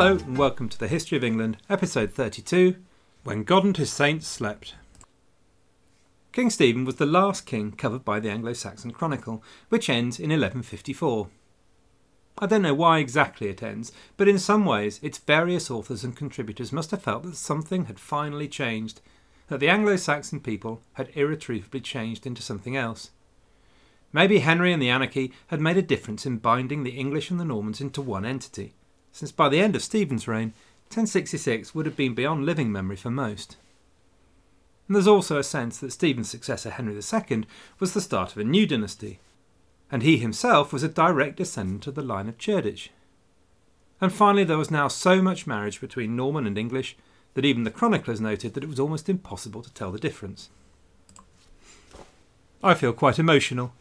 Hello, and welcome to the History of England, episode 32 When God and His Saints Slept. King Stephen was the last king covered by the Anglo Saxon Chronicle, which ends in 1154. I don't know why exactly it ends, but in some ways its various authors and contributors must have felt that something had finally changed, that the Anglo Saxon people had irretrievably changed into something else. Maybe Henry and the anarchy had made a difference in binding the English and the Normans into one entity, since by the end of Stephen's reign, 1066 would have been beyond living memory for most. And there's also a sense that Stephen's successor Henry II was the start of a new dynasty, and he himself was a direct descendant of the line of Cerdic. And finally, there was now so much marriage between Norman and English that even the chroniclers noted that it was almost impossible to tell the difference. I feel quite emotional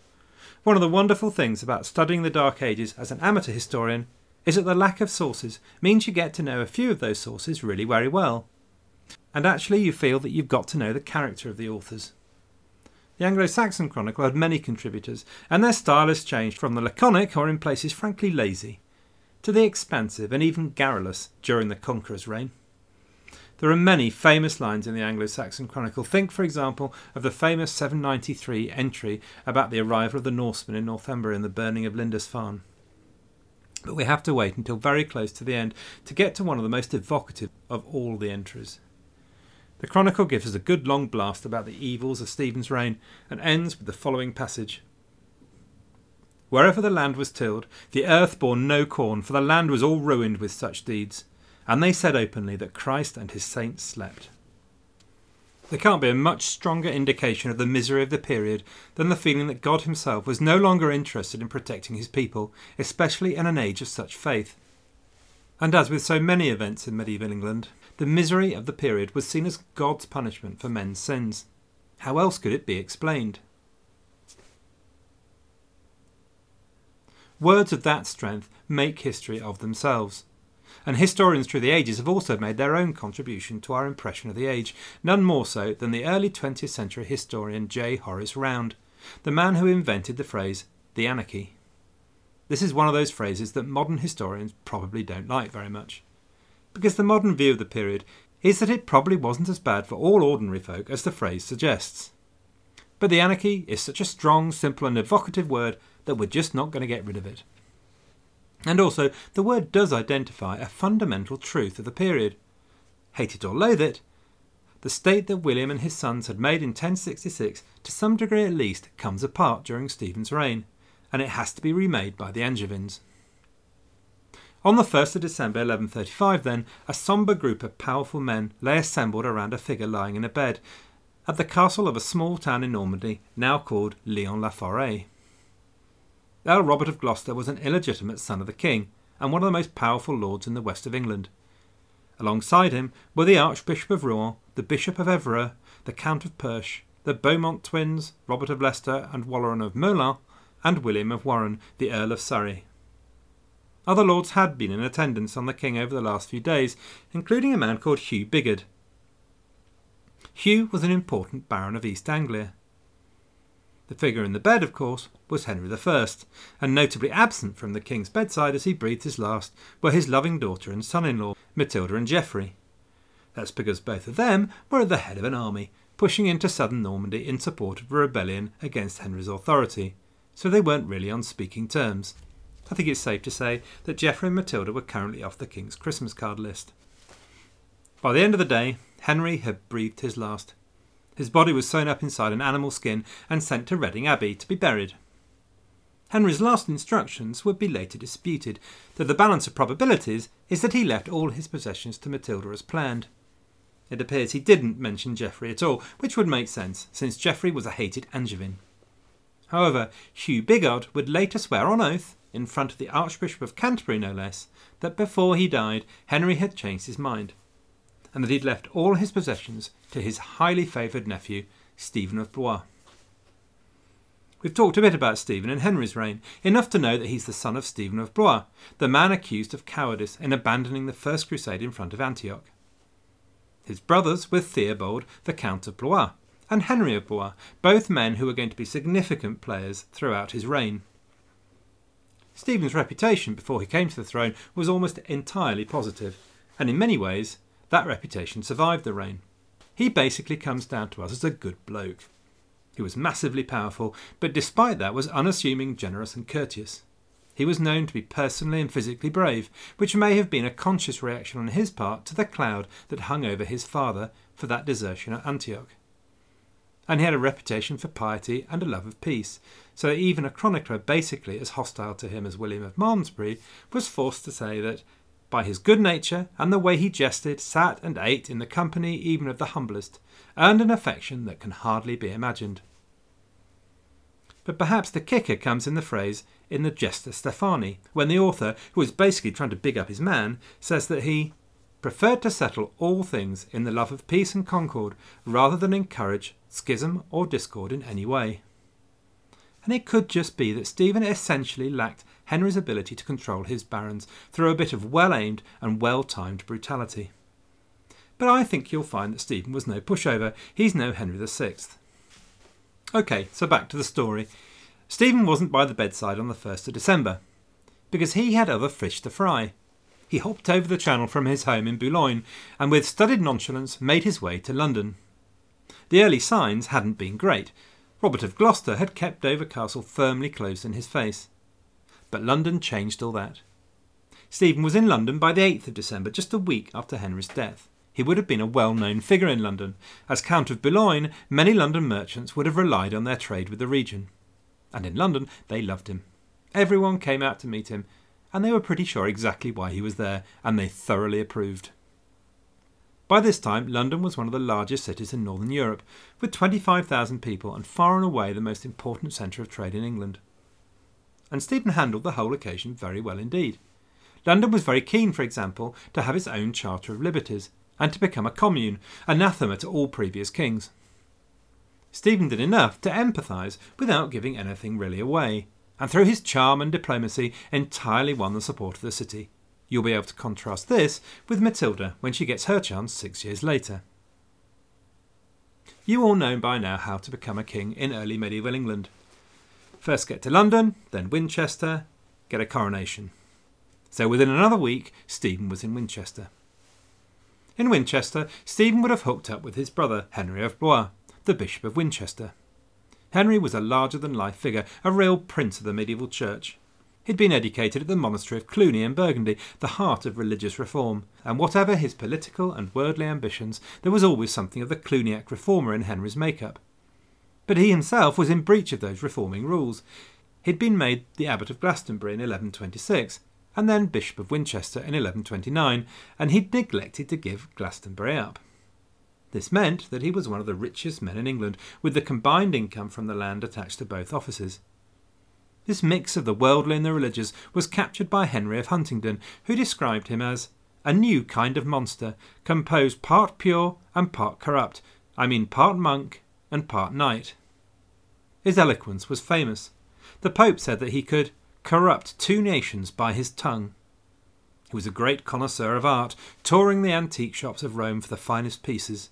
one of the wonderful things about studying the Dark Ages as an amateur historian is that the lack of sources means you get to know a few of those sources really very well. And actually, you feel that you've got to know the character of the authors. The Anglo Saxon Chronicle had many contributors, and their style has changed from the laconic, or in places frankly lazy, to the expansive and even garrulous during the Conqueror's reign. There are many famous lines in the Anglo Saxon Chronicle. Think, for example, of the famous 793 entry about the arrival of the Norsemen in Northumbria and the burning of Lindisfarne. But we have to wait until very close to the end to get to one of the most evocative of all the entries. The Chronicle gives us a good long blast about the evils of Stephen's reign and ends with the following passage. Wherever the land was tilled, the earth bore no corn, for the land was all ruined with such deeds and they said openly that Christ and his saints slept. There can't be a much stronger indication of the misery of the period than the feeling that God Himself was no longer interested in protecting His people, especially in an age of such faith. And as with so many events in medieval England, the misery of the period was seen as God's punishment for men's sins. How else could it be explained? Words of that strength make history of themselves and historians through the ages have also made their own contribution to our impression of the age, none more so than the early 20th century historian J. Horace Round, the man who invented the phrase the anarchy. This is one of those phrases that modern historians probably don't like very much. Because the modern view of the period is that it probably wasn't as bad for all ordinary folk as the phrase suggests. But the anarchy is such a strong, simple, and evocative word that we're just not going to get rid of it. And also, the word does identify a fundamental truth of the period. Hate it or loathe it, the state that William and his sons had made in 1066, to some degree at least, comes apart during Stephen's reign, and it has to be remade by the Angevins. On the 1st of December 1135, then, a sombre group of powerful men lay assembled around a figure lying in a bed at the castle of a small town in Normandy, now called Lyons la Forêt. Earl Robert of Gloucester was an illegitimate son of the king, and one of the most powerful lords in the west of England. Alongside him were the Archbishop of Rouen, the Bishop of Evreux, the Count of Perche, the Beaumont twins, Robert of Leicester and Waleran of Meulan, and William of Warenne, the Earl of Surrey. Other lords had been in attendance on the king over the last few days, including a man called Hugh Bigod. Hugh was an important baron of East Anglia. The figure in the bed, of course, was Henry I, and notably absent from the king's bedside as he breathed his last were his loving daughter and son in law, Matilda and Geoffrey. That's because both of them were at the head of an army, pushing into southern Normandy in support of a rebellion against Henry's authority, so they weren't really on speaking terms. I think it's safe to say that Geoffrey and Matilda were currently off the king's Christmas card list. By the end of the day, Henry had breathed his last. His body was sewn up inside an animal skin and sent to Reading Abbey to be buried. Henry's last instructions would be later disputed, though the balance of probabilities is that he left all his possessions to Matilda as planned. It appears he didn't mention Geoffrey at all, which would make sense, since Geoffrey was a hated Angevin. However, Hugh Bigod would later swear on oath, in front of the Archbishop of Canterbury no less, that before he died Henry had changed his mind and that he'd left all his possessions to his highly favoured nephew, Stephen of Blois. We've talked a bit about Stephen in Henry's reign, enough to know that he's the son of Stephen of Blois, the man accused of cowardice in abandoning the First Crusade in front of Antioch. His brothers were Theobald, the Count of Blois, and Henry of Blois, both men who were going to be significant players throughout his reign. Stephen's reputation before he came to the throne was almost entirely positive, and in many ways, that reputation survived the reign. He basically comes down to us as a good bloke. He was massively powerful, but despite that was unassuming, generous, and courteous. He was known to be personally and physically brave, which may have been a conscious reaction on his part to the cloud that hung over his father for that desertion at Antioch. And he had a reputation for piety and a love of peace, so that even a chronicler basically as hostile to him as William of Malmesbury was forced to say that by his good nature and the way he jested, sat, and ate in the company even of the humblest, earned an affection that can hardly be imagined. But perhaps the kicker comes in the phrase in the Gesta Stephani, when the author, who is basically trying to big up his man, says that he preferred to settle all things in the love of peace and concord rather than encourage schism or discord in any way. And it could just be that Stephen essentially lacked Henry's ability to control his barons through a bit of well aimed and well timed brutality. But I think you'll find that Stephen was no pushover, he's no Henry VI. OK, so back to the story. Stephen wasn't by the bedside on the 1st of December, because he had other fish to fry. He hopped over the channel from his home in Boulogne and with studied nonchalance made his way to London. The early signs hadn't been great. Robert of Gloucester had kept Dover Castle firmly closed in his face. But London changed all that. Stephen was in London by the 8th of December, just a week after Henry's death. He would have been a well known figure in London. As Count of Boulogne, many London merchants would have relied on their trade with the region. And in London, they loved him. Everyone came out to meet him, and they were pretty sure exactly why he was there, and they thoroughly approved. By this time, London was one of the largest cities in northern Europe, with 25,000 people and far and away the most important centre of trade in England. And Stephen handled the whole occasion very well indeed. London was very keen, for example, to have its own Charter of Liberties, and to become a commune, anathema to all previous kings. Stephen did enough to empathise without giving anything really away, and through his charm and diplomacy entirely won the support of the city. You'll be able to contrast this with Matilda when she gets her chance six years later. You all know by now how to become a king in early medieval England. First get to London, then Winchester, get a coronation. So within another week, Stephen was in Winchester. In Winchester, Stephen would have hooked up with his brother, Henry of Blois, the Bishop of Winchester. Henry was a larger than life figure, a real prince of the medieval church. He'd been educated at the monastery of Cluny in Burgundy, the heart of religious reform, and whatever his political and worldly ambitions, there was always something of the Cluniac reformer in Henry's make-up. But he himself was in breach of those reforming rules. He'd been made the abbot of Glastonbury in 1126, and then Bishop of Winchester in 1129, and he'd neglected to give Glastonbury up. This meant that he was one of the richest men in England, with the combined income from the land attached to both offices. This mix of the worldly and the religious was captured by Henry of Huntingdon, who described him as a new kind of monster, composed part pure and part corrupt, I mean part monk and part knight. His eloquence was famous. The Pope said that he could corrupt two nations by his tongue. He was a great connoisseur of art, touring the antique shops of Rome for the finest pieces.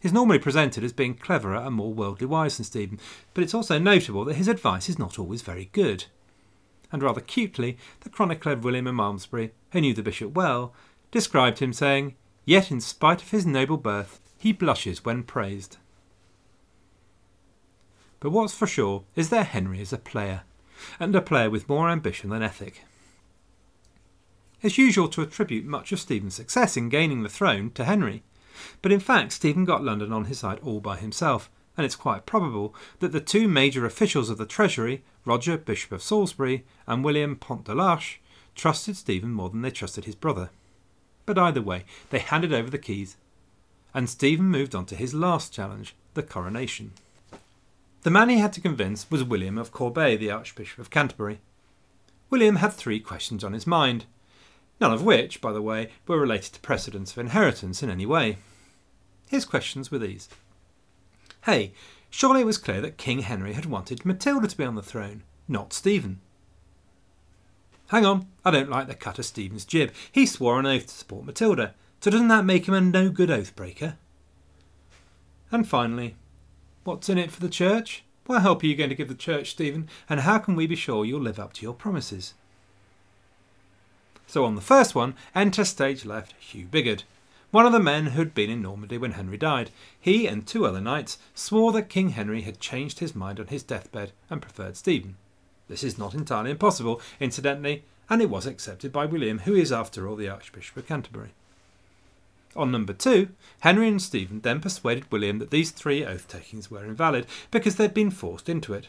He's normally presented as being cleverer and more worldly wise than Stephen, but it's also notable that his advice is not always very good. And rather cutely, the chronicler William of Malmesbury, who knew the bishop well, described him saying, Yet in spite of his noble birth, he blushes when praised. But what's for sure is that Henry is a player and a player with more ambition than ethic. It's usual to attribute much of Stephen's success in gaining the throne to Henry, but in fact Stephen got London on his side all by himself, and it's quite probable that the two major officials of the Treasury, Roger, Bishop of Salisbury, and William Pont de l'Arche, trusted Stephen more than they trusted his brother. But either way, they handed over the keys, and Stephen moved on to his last challenge, the coronation. The man he had to convince was William of Corbeil, the Archbishop of Canterbury. William had three questions on his mind, none of which, by the way, were related to precedents of inheritance in any way. His questions were these Hey, surely it was clear that King Henry had wanted Matilda to be on the throne, not Stephen. Hang on, I don't like the cut of Stephen's jib. He swore an oath to support Matilda, so doesn't that make him a no good oath breaker? And finally, What's in it for the church? What help are you going to give the church, Stephen? And how can we be sure you'll live up to your promises? So on the first one, enter stage left Hugh Bigod, one of the men who had been in Normandy when Henry died. He and two other knights swore that King Henry had changed his mind on his deathbed and preferred Stephen. This is not entirely impossible, incidentally, and it was accepted by William, who is, after all, the Archbishop of Canterbury. On number two, Henry and Stephen then persuaded William that these three oath takings were invalid because they'd been forced into it.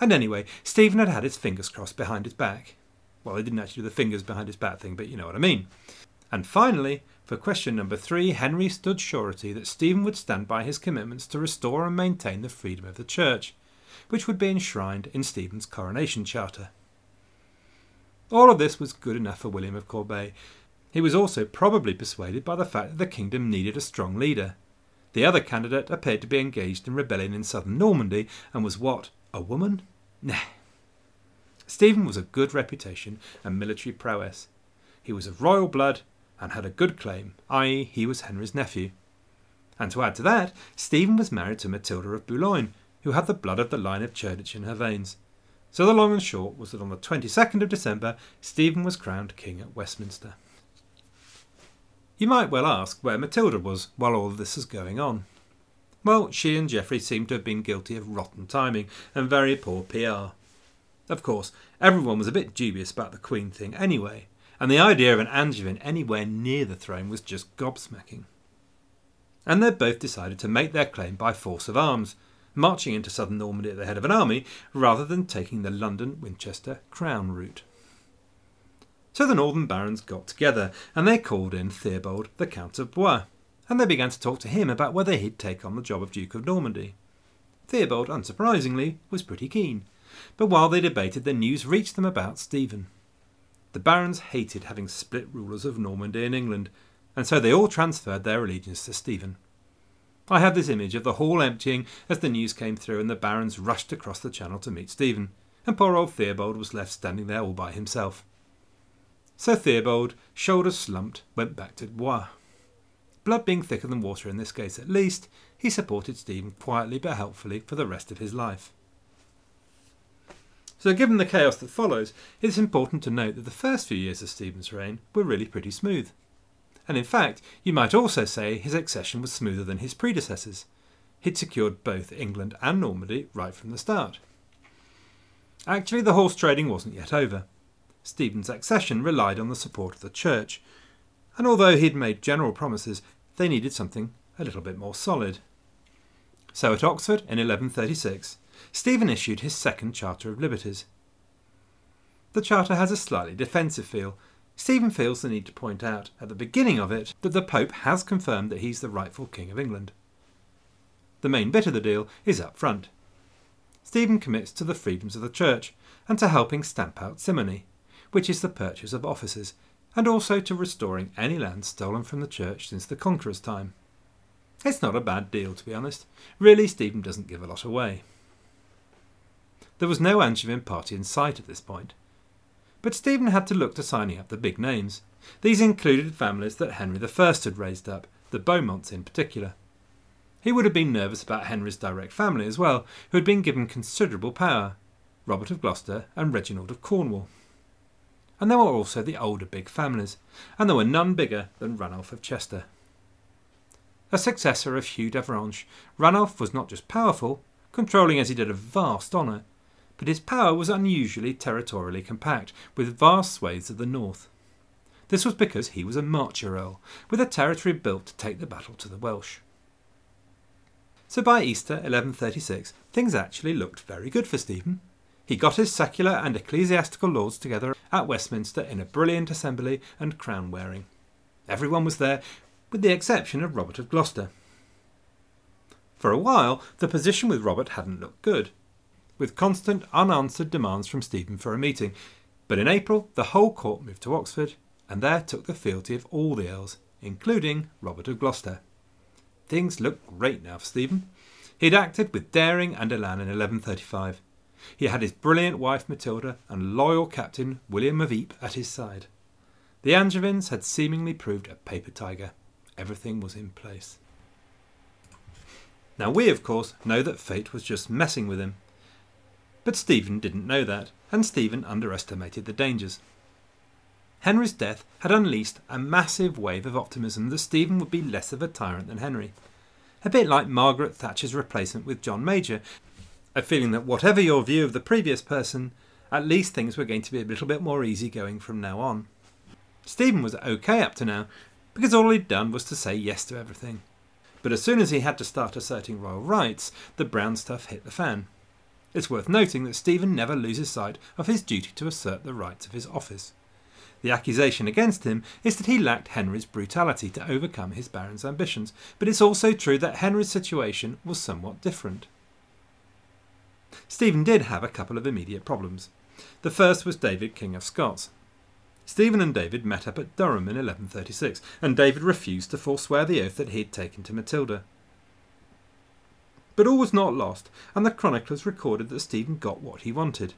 And anyway, Stephen had had his fingers crossed behind his back. Well, he didn't actually do the fingers behind his back thing, but you know what I mean. And finally, for question number three, Henry stood surety that Stephen would stand by his commitments to restore and maintain the freedom of the Church, which would be enshrined in Stephen's coronation charter. All of this was good enough for William of Corbeil. He was also probably persuaded by the fact that the kingdom needed a strong leader. The other candidate appeared to be engaged in rebellion in southern Normandy and was what? A woman? Nah. Stephen was of good reputation and military prowess. He was of royal blood and had a good claim, i.e., he was Henry's nephew. And to add to that, Stephen was married to Matilda of Boulogne, who had the blood of the line of Cerdic in her veins. So the long and short was that on the 22nd of December, Stephen was crowned king at Westminster. You might well ask where Matilda was while all this was going on. Well, she and Geoffrey seem to have been guilty of rotten timing and very poor PR. Of course, everyone was a bit dubious about the Queen thing anyway, and the idea of an Angevin anywhere near the throne was just gobsmacking. And they both decided to make their claim by force of arms, marching into southern Normandy at the head of an army rather than taking the London Winchester crown route. So the northern barons got together and they called in Theobald, the Count of Blois, and they began to talk to him about whether he'd take on the job of Duke of Normandy. Theobald, unsurprisingly, was pretty keen, but while they debated, the news reached them about Stephen. The barons hated having split rulers of Normandy and England, and so they all transferred their allegiance to Stephen. I have this image of the hall emptying as the news came through and the barons rushed across the channel to meet Stephen, and poor old Theobald was left standing there all by himself. So Theobald, shoulders slumped, went back to Blois. Blood being thicker than water in this case at least, he supported Stephen quietly but helpfully for the rest of his life. So, given the chaos that follows, it's important to note that the first few years of Stephen's reign were really pretty smooth. And in fact, you might also say his accession was smoother than his predecessors. He'd secured both England and Normandy right from the start. Actually, the horse trading wasn't yet over. Stephen's accession relied on the support of the church, and although he'd made general promises, they needed something a little bit more solid. So at Oxford in 1136, Stephen issued his second Charter of Liberties. The Charter has a slightly defensive feel. Stephen feels the need to point out at the beginning of it that the Pope has confirmed that he's the rightful King of England. The main bit of the deal is up front. Stephen commits to the freedoms of the Church and to helping stamp out simony, which is the purchase of offices, and also to restoring any land stolen from the Church since the Conqueror's time. It's not a bad deal, to be honest. Really, Stephen doesn't give a lot away. There was no Angevin party in sight at this point. But Stephen had to look to signing up the big names. These included families that Henry I had raised up, the Beaumonts in particular. He would have been nervous about Henry's direct family as well, who had been given considerable power Robert of Gloucester and Reginald of Cornwall. And there were also the older big families, and there were none bigger than Ranulph of Chester. A successor of Hugh d'Avranches, Ranulph was not just powerful, controlling as he did a vast honour, but his power was unusually territorially compact, with vast swathes of the north. This was because he was a marcher earl, with a territory built to take the battle to the Welsh. So by Easter 1136, things actually looked very good for Stephen. He got his secular and ecclesiastical lords together at Westminster in a brilliant assembly and crown wearing. Everyone was there, with the exception of Robert of Gloucester. For a while, the position with Robert hadn't looked good with constant unanswered demands from Stephen for a meeting. But in April, the whole court moved to Oxford, and there took the fealty of all the earls, including Robert of Gloucester. Things looked great now for Stephen. He'd acted with daring and elan in 1135. He had his brilliant wife Matilda and loyal captain William of Ypres at his side. The Angevins had seemingly proved a paper tiger. Everything was in place. Now we, of course, know that fate was just messing with him But Stephen didn't know that, and Stephen underestimated the dangers. Henry's death had unleashed a massive wave of optimism that Stephen would be less of a tyrant than Henry. A bit like Margaret Thatcher's replacement with John Major, a feeling that whatever your view of the previous person, at least things were going to be a little bit more easy going from now on. Stephen was okay up to now, because all he'd done was to say yes to everything. But as soon as he had to start asserting royal rights, the brown stuff hit the fan. It's worth noting that Stephen never loses sight of his duty to assert the rights of his office. The accusation against him is that he lacked Henry's brutality to overcome his baron's ambitions, but it's also true that Henry's situation was somewhat different. Stephen did have a couple of immediate problems. The first was David, King of Scots. Stephen and David met up at Durham in 1136, and David refused to forswear the oath that he had taken to Matilda. But all was not lost, and the chroniclers recorded that Stephen got what he wanted.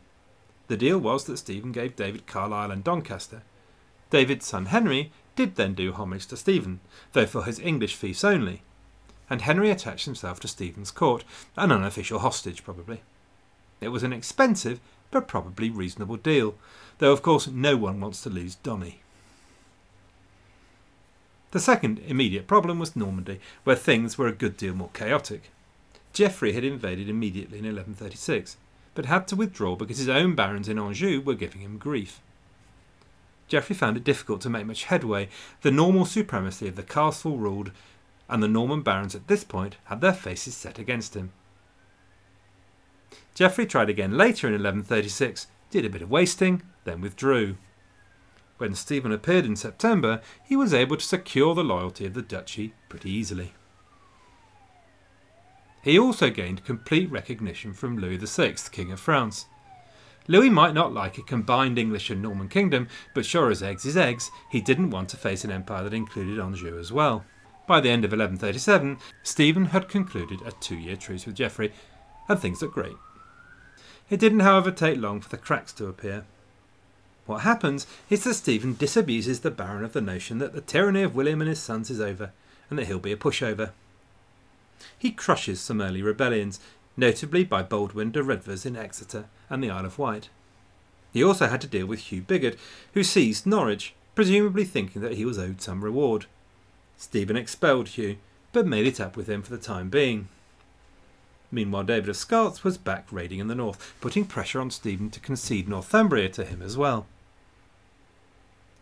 The deal was that Stephen gave David Carlisle and Doncaster. David's son Henry did then do homage to Stephen, though for his English fiefs only, and Henry attached himself to Stephen's court, an unofficial hostage probably. It was an expensive but probably reasonable deal, though of course no one wants to lose Donny. The second immediate problem was Normandy, where things were a good deal more chaotic. Geoffrey had invaded immediately in 1136, but had to withdraw because his own barons in Anjou were giving him grief. Geoffrey found it difficult to make much headway. The normal supremacy of the castle ruled, and the Norman barons at this point had their faces set against him. Geoffrey tried again later in 1136, did a bit of wasting, then withdrew. When Stephen appeared in September, he was able to secure the loyalty of the duchy pretty easily. He also gained complete recognition from Louis VI, King of France. Louis might not like a combined English and Norman kingdom, but sure as eggs is eggs, he didn't want to face an empire that included Anjou as well. By the end of 1137, Stephen had concluded a two year truce with Geoffrey, and things looked great. It didn't, however, take long for the cracks to appear. What happens is that Stephen disabuses the Baron of the notion that the tyranny of William and his sons is over, and that he'll be a pushover. He crushes some early rebellions, notably by Baldwin de Redvers in Exeter and the Isle of Wight. He also had to deal with Hugh Bigod, who seized Norwich, presumably thinking that he was owed some reward. Stephen expelled Hugh, but made it up with him for the time being. Meanwhile, David of Scots was back raiding in the north, putting pressure on Stephen to concede Northumbria to him as well.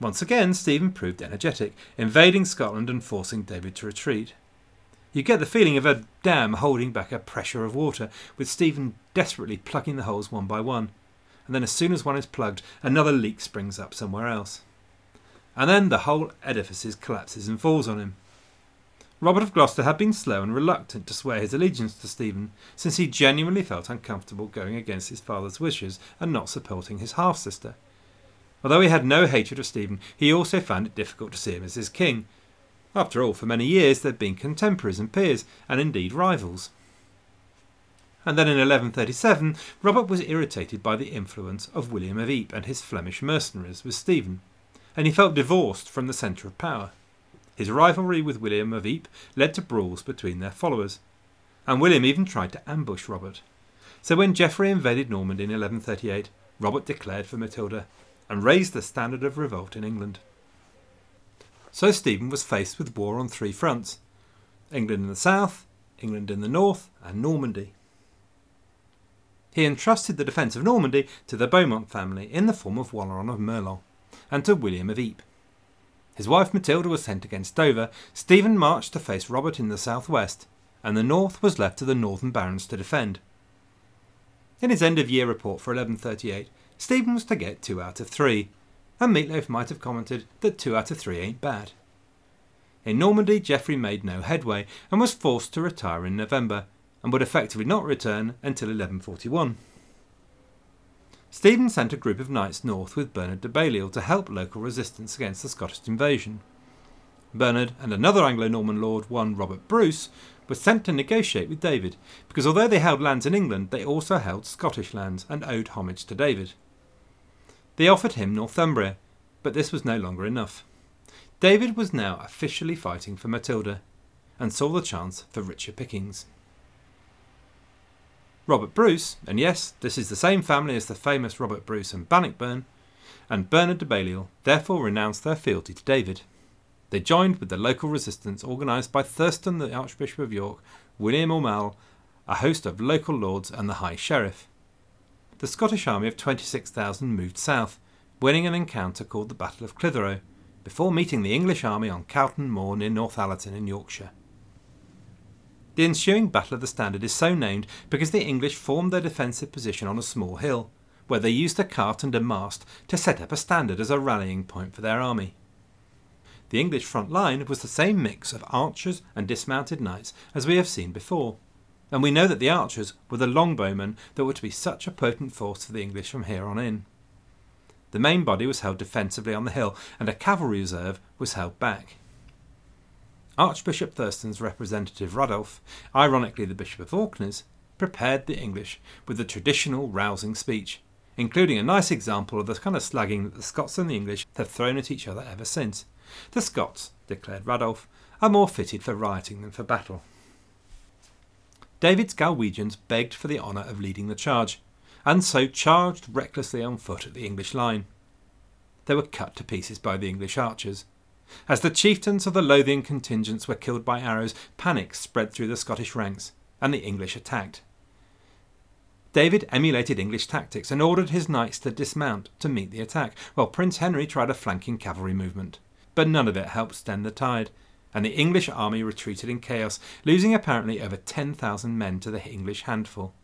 Once again, Stephen proved energetic, invading Scotland and forcing David to retreat. You get the feeling of a dam holding back a pressure of water, with Stephen desperately plugging the holes one by one. And then, as soon as one is plugged, another leak springs up somewhere else. And then the whole edifice collapses and falls on him. Robert of Gloucester had been slow and reluctant to swear his allegiance to Stephen, since he genuinely felt uncomfortable going against his father's wishes and not supporting his half sister. Although he had no hatred of Stephen, he also found it difficult to see him as his king. After all, for many years they'd been contemporaries and peers, and indeed rivals. And then in 1137, Robert was irritated by the influence of William of Ypres and his Flemish mercenaries with Stephen, and he felt divorced from the centre of power. His rivalry with William of Ypres led to brawls between their followers, and William even tried to ambush Robert. So when Geoffrey invaded Normandy in 1138, Robert declared for Matilda and raised the standard of revolt in England. So Stephen was faced with war on three fronts England in the south, England in the north, and Normandy. He entrusted the defence of Normandy to the Beaumont family in the form of Waleran of Meulan, and to William of Ypres. His wife Matilda was sent against Dover, Stephen marched to face Robert in the southwest, and the north was left to the northern barons to defend. In his end of year report for 1138, Stephen was to get two out of three, and Meatloaf might have commented that two out of three ain't bad. In Normandy, Geoffrey made no headway and was forced to retire in November, and would effectively not return until 1141. Stephen sent a group of knights north with Bernard de Balliol to help local resistance against the Scottish invasion. Bernard and another Anglo Norman lord, one Robert Bruce, were sent to negotiate with David, because although they held lands in England, they also held Scottish lands and owed homage to David. They offered him Northumbria, but this was no longer enough. David was now officially fighting for Matilda, and saw the chance for richer pickings. Robert Bruce, and yes, this is the same family as the famous Robert Bruce and Bannockburn, and Bernard de Balliol therefore renounced their fealty to David. They joined with the local resistance organised by Thurston, the Archbishop of York, William Aumale, a host of local lords, and the High Sheriff. The Scottish army of 26,000 moved south, winning an encounter called the Battle of Clitheroe, before meeting the English army on Cowton Moor near Northallerton in Yorkshire. The ensuing Battle of the Standard is so named because the English formed their defensive position on a small hill, where they used a cart and a mast to set up a standard as a rallying point for their army. The English front line was the same mix of archers and dismounted knights as we have seen before, and we know that the archers were the longbowmen that were to be such a potent force for the English from here on in. The main body was held defensively on the hill, and a cavalry reserve was held back. Archbishop Thurston's representative Radulf, ironically the Bishop of Orkneys, prepared the English with the traditional rousing speech, including a nice example of the kind of slagging that the Scots and the English have thrown at each other ever since. The Scots, declared Radulf, are more fitted for rioting than for battle. David's Galwegians begged for the honour of leading the charge, and so charged recklessly on foot at the English line. They were cut to pieces by the English archers. As the chieftains of the Lothian contingents were killed by arrows, panic spread through the Scottish ranks, and the English attacked. David emulated English tactics and ordered his knights to dismount to meet the attack, while Prince Henry tried a flanking cavalry movement. But none of it helped stem the tide, and the English army retreated in chaos, losing apparently over 10,000 men to the English handful.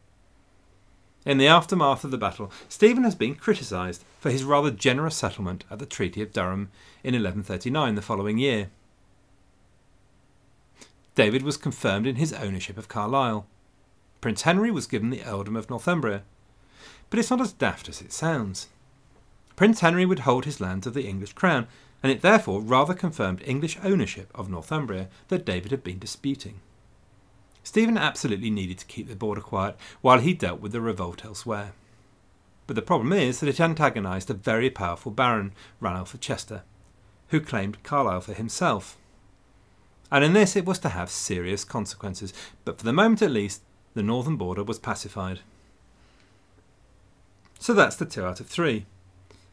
In the aftermath of the battle, Stephen has been criticised for his rather generous settlement at the Treaty of Durham in 1139, the following year. David was confirmed in his ownership of Carlisle. Prince Henry was given the earldom of Northumbria. But it's not as daft as it sounds. Prince Henry would hold his lands of the English crown, and it therefore rather confirmed English ownership of Northumbria that David had been disputing. Stephen absolutely needed to keep the border quiet while he dealt with the revolt elsewhere. But the problem is that it antagonised a very powerful baron, Ranulph of Chester, who claimed Carlisle for himself. And in this it was to have serious consequences, but for the moment at least, the northern border was pacified. So that's the two out of three.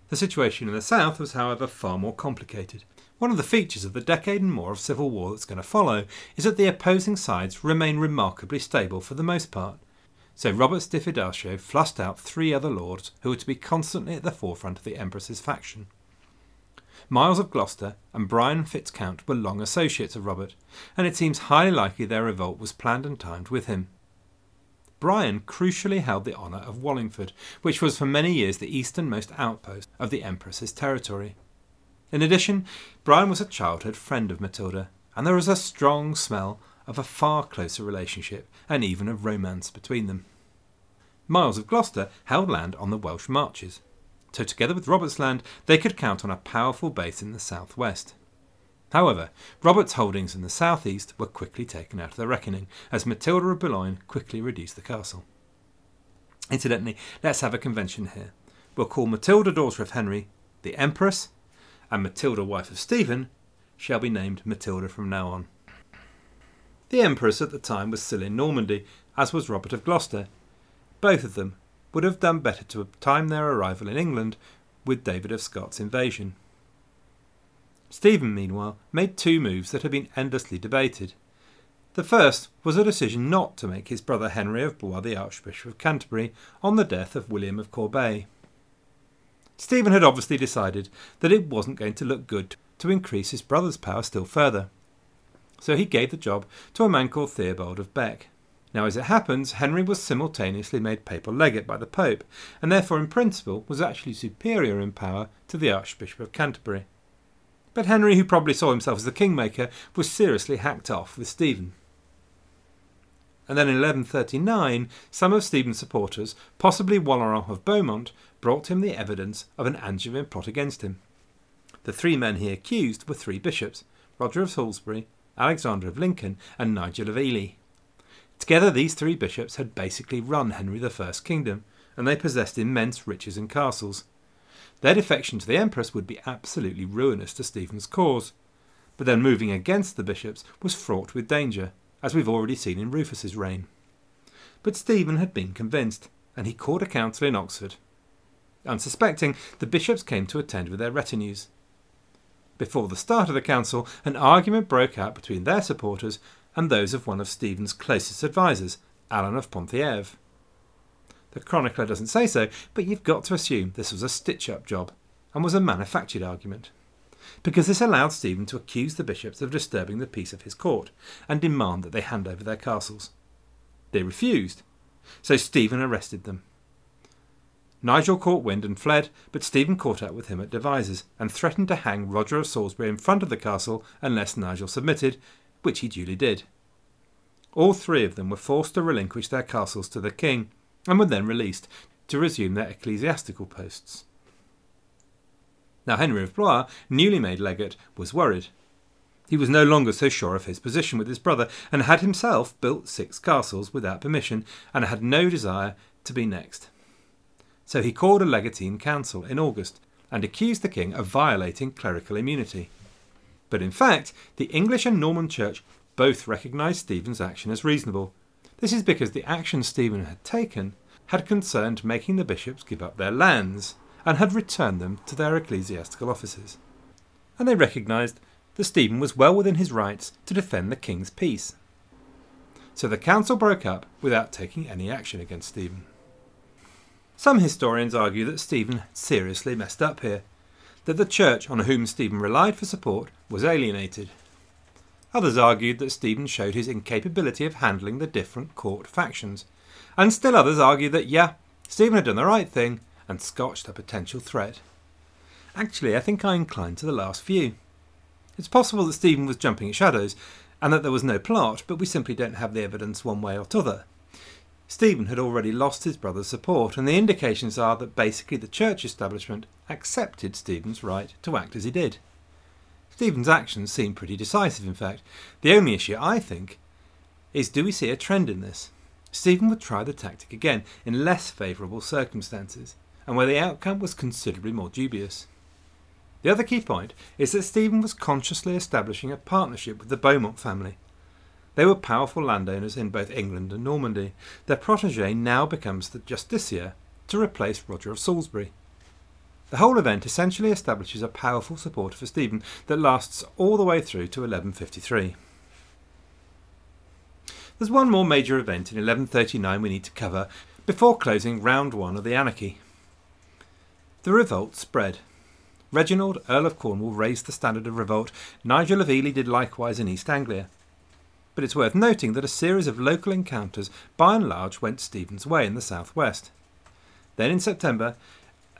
The situation in the south was, however, far more complicated. One of the features of the decade and more of civil war that's going to follow is that the opposing sides remain remarkably stable for the most part. So Robert Stiffordasio flushed out three other lords who were to be constantly at the forefront of the Empress's faction. Miles of Gloucester and Brian Fitzcount were long associates of Robert, and it seems highly likely their revolt was planned and timed with him. Brian crucially held the honour of Wallingford, which was for many years the easternmost outpost of the Empress's territory. In addition, Brian was a childhood friend of Matilda, and there was a strong smell of a far closer relationship and even of romance between them. Miles of Gloucester held land on the Welsh marches, so together with Robert's land they could count on a powerful base in the southwest. However, Robert's holdings in the southeast were quickly taken out of the reckoning, as Matilda of Boulogne quickly reduced the castle. Incidentally, let's have a convention here. We'll call Matilda, daughter of Henry, the Empress, and Matilda, wife of Stephen, shall be named Matilda from now on. The Empress at the time was still in Normandy, as was Robert of Gloucester. Both of them would have done better to time their arrival in England with David of Scots' invasion. Stephen, meanwhile, made two moves that have been endlessly debated. The first was a decision not to make his brother Henry of Blois the Archbishop of Canterbury on the death of William of Corbeil. Stephen had obviously decided that it wasn't going to look good to increase his brother's power still further. So he gave the job to a man called Theobald of Bec. Now, as it happens, Henry was simultaneously made papal legate by the Pope, and therefore, in principle, was actually superior in power to the Archbishop of Canterbury. But Henry, who probably saw himself as the kingmaker, was seriously hacked off with Stephen. And then in 1139, some of Stephen's supporters, possibly Waleran of Beaumont, brought him the evidence of an Angevin plot against him. The three men he accused were three bishops Roger of Salisbury, Alexander of Lincoln, and Nigel of Ely. Together, these three bishops had basically run Henry I's kingdom, and they possessed immense riches and castles. Their defection to the Empress would be absolutely ruinous to Stephen's cause. But then moving against the bishops was fraught with danger, as we've already seen in Rufus's reign. But Stephen had been convinced, and he called a council in Oxford. Unsuspecting, the bishops came to attend with their retinues. Before the start of the council, an argument broke out between their supporters and those of one of Stephen's closest advisers, Alan of Ponthiev. The chronicler doesn't say so, but you've got to assume this was a stitch up job and was a manufactured argument. Because this allowed Stephen to accuse the bishops of disturbing the peace of his court and demand that they hand over their castles. They refused, so Stephen arrested them. Nigel caught wind and fled, but Stephen caught up with him at Devizes and threatened to hang Roger of Salisbury in front of the castle unless Nigel submitted, which he duly did. All three of them were forced to relinquish their castles to the king, and were then released to resume their ecclesiastical posts. Now Henry of Blois, newly made legate, was worried. He was no longer so sure of his position with his brother, and had himself built six castles without permission, and had no desire to be next. So he called a legatine council in August and accused the king of violating clerical immunity. But in fact, the English and Norman church both recognised Stephen's action as reasonable. This is because the action Stephen had taken had concerned making the bishops give up their lands and had returned them to their ecclesiastical offices. And they recognised that Stephen was well within his rights to defend the king's peace. So the council broke up without taking any action against Stephen. Some historians argue that Stephen seriously messed up here, that the church on whom Stephen relied for support was alienated. Others argued that Stephen showed his incapability of handling the different court factions, and still others argued that, yeah, Stephen had done the right thing and scotched a potential threat. Actually, I think I incline to the last view. It's possible that Stephen was jumping at shadows, and that there was no plot, but we simply don't have the evidence one way or t'other. Stephen had already lost his brother's support, and the indications are that basically the church establishment accepted Stephen's right to act as he did. Stephen's actions seem pretty decisive, in fact. The only issue, I think, is do we see a trend in this? Stephen would try the tactic again in less favourable circumstances, and where the outcome was considerably more dubious. The other key point is that Stephen was consciously establishing a partnership with the Beaumont family, they were powerful landowners in both England and Normandy. Their protege now becomes the justiciar to replace Roger of Salisbury. The whole event essentially establishes a powerful support for Stephen that lasts all the way through to 1153. There's one more major event in 1139 we need to cover before closing round one of the anarchy. The revolt spread. Reginald, Earl of Cornwall, raised the standard of revolt. Nigel of Ely did likewise in East Anglia but it's worth noting that a series of local encounters by and large went Stephen's way in the southwest. Then in September,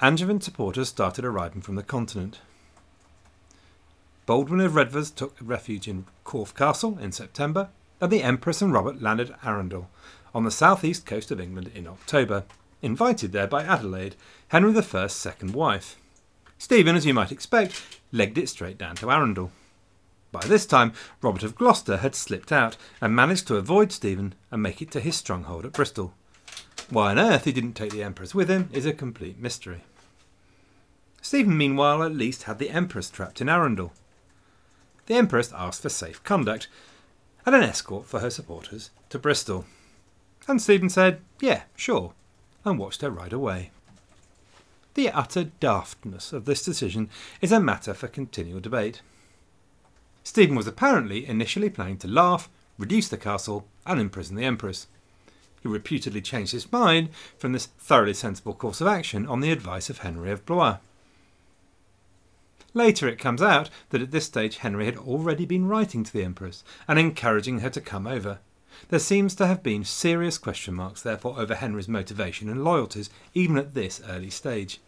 Angevin supporters started arriving from the continent. Baldwin of Redvers took refuge in Corfe Castle in September, and the Empress and Robert landed at Arundel, on the southeast coast of England in October, invited there by Adelaide, Henry I's second wife. Stephen, as you might expect, legged it straight down to Arundel. By this time, Robert of Gloucester had slipped out and managed to avoid Stephen and make it to his stronghold at Bristol. Why on earth he didn't take the Empress with him is a complete mystery. Stephen, meanwhile, at least had the Empress trapped in Arundel. The Empress asked for safe conduct and an escort for her supporters to Bristol. And Stephen said, Yeah, sure, and watched her ride away. The utter daftness of this decision is a matter for continual debate. Stephen was apparently initially planning to laugh, reduce the castle, and imprison the Empress. He reputedly changed his mind from this thoroughly sensible course of action on the advice of Henry of Blois. Later it comes out that at this stage Henry had already been writing to the Empress and encouraging her to come over. There seems to have been serious question marks, therefore, over Henry's motivation and loyalties, even at this early stage.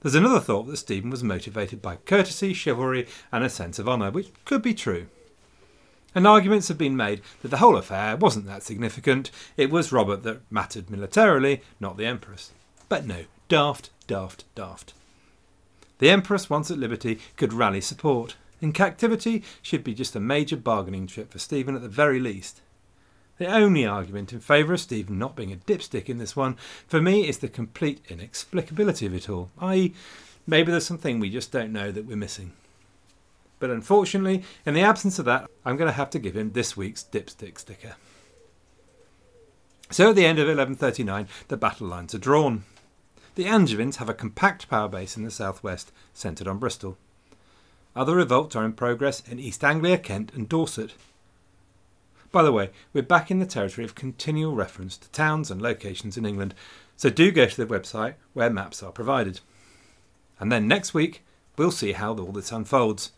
There's another thought that Stephen was motivated by courtesy, chivalry, and a sense of honour, which could be true. And arguments have been made that the whole affair wasn't that significant, it was Robert that mattered militarily, not the Empress. But no, daft, daft, daft. The Empress, once at liberty, could rally support. In captivity, she'd be just a major bargaining chip for Stephen at the very least. The only argument in favour of Stephen not being a dipstick in this one, for me, is the complete inexplicability of it all, i.e., maybe there's something we just don't know that we're missing. But unfortunately, in the absence of that, I'm going to have to give him this week's dipstick sticker. So at the end of 1139, the battle lines are drawn. The Angevins have a compact power base in the southwest, centred on Bristol. Other revolts are in progress in East Anglia, Kent, and Dorset. By the way, we're back in the territory of continual reference to towns and locations in England, so do go to the website where maps are provided. And then next week, we'll see how all this unfolds.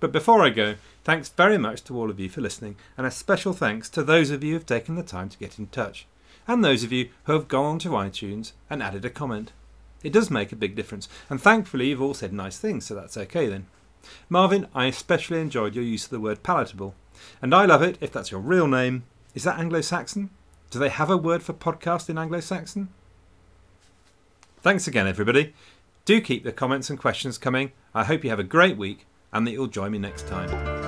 But before I go, thanks very much to all of you for listening, and a special thanks to those of you who have taken the time to get in touch, and those of you who have gone onto iTunes and added a comment. It does make a big difference, and thankfully you've all said nice things, so that's okay then. Marvin, I especially enjoyed your use of the word palatable, and I love it if that's your real name. Is that Anglo Saxon? Do they have a word for podcast in Anglo Saxon? Thanks again, everybody. Do keep the comments and questions coming. I hope you have a great week and that you'll join me next time.